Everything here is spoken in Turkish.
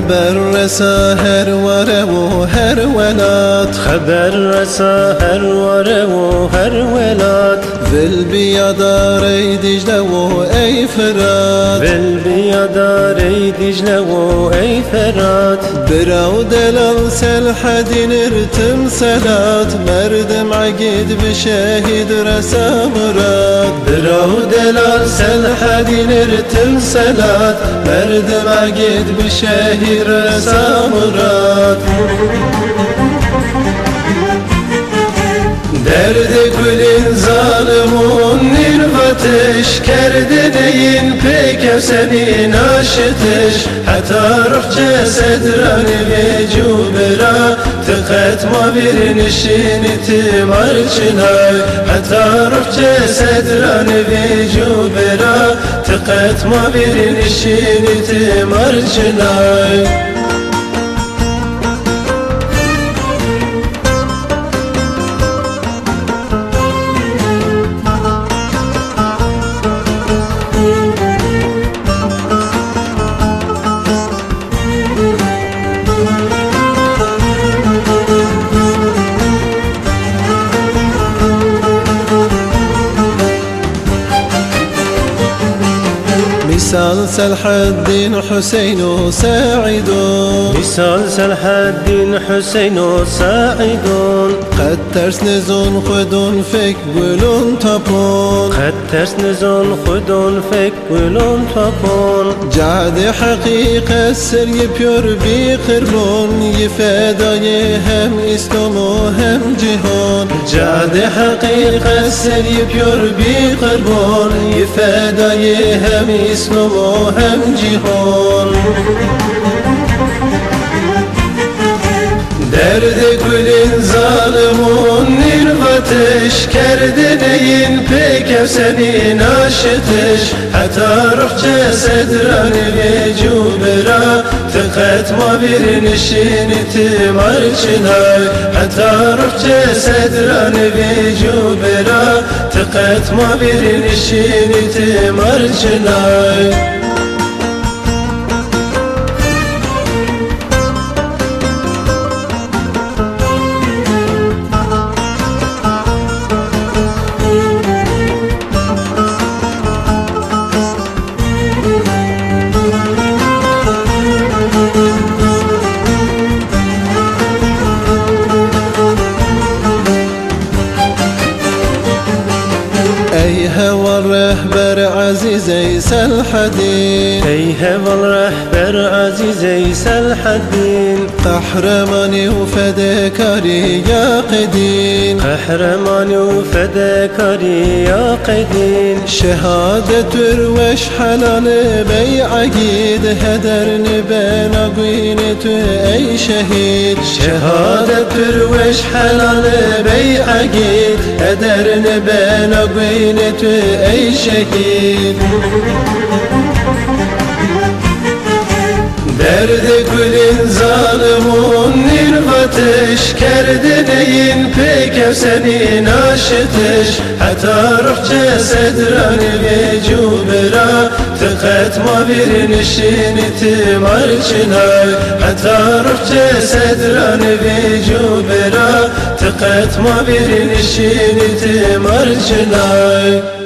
رسا هر وره و هر ولات خبر رسا هر وره و هر ولات ول بیادار ای دجله و ای فرات ول بیادار ای دجله و ای فرات براو دلال سل حدین ارتم سلات مردم عقید بشهید رسا مراد. Sen hadinir timselat Merdime git bir şehire samurat nirvatış Kerdineyin pek senin aşıtış Hatta ruh cesedrani ve cubera Tıketma bir nişini timarçına Hatta ruh cesedrani ve cubera Tıketma bir nişini timarçına مثال سلح الدين حسين وساعد مثال بسلسل حد حسين ساعد بسلسل حد حسين ساعد قد ترس نزون خدون فيك ولون تبون قد ترس نزون خدون فيك ولون تبون جاد حقيقة سر يبير بيقربون يفادي هم إسلام هم جهان. جاد حقيقة سر يبير بيقربون يفاداي هم إسلام dolu hem cihan. Derdi gülün zalimun nirvatış Kerdineyin peke senin aşıtış Heta ruh cesed rani vecubera Tıketma bir nişin itibar çınay Heta ruh cesed rani vecubera cubera Tıketma bir nişini timarçına أي عزيزي سلحدين ايهب الرحبر عزيزي الحدين قحرماني وفدكاري يا قدين قحرماني وفدكاري يا قدين شهادة تروش حلال بي عقيد هدر نبان قوين أي شهيد. شهادة تروش حلال بي عقيد هدر نبان قوين أي شهيد. Derdi gülün zalimun nirvatış Kerdineyin pek senin aşıtış Hatta ruh cesedrani ve cubera Tıketma bir nişini timarçına Hatta ruh cesedrani ve cubera Tıketma bir nişini timarçına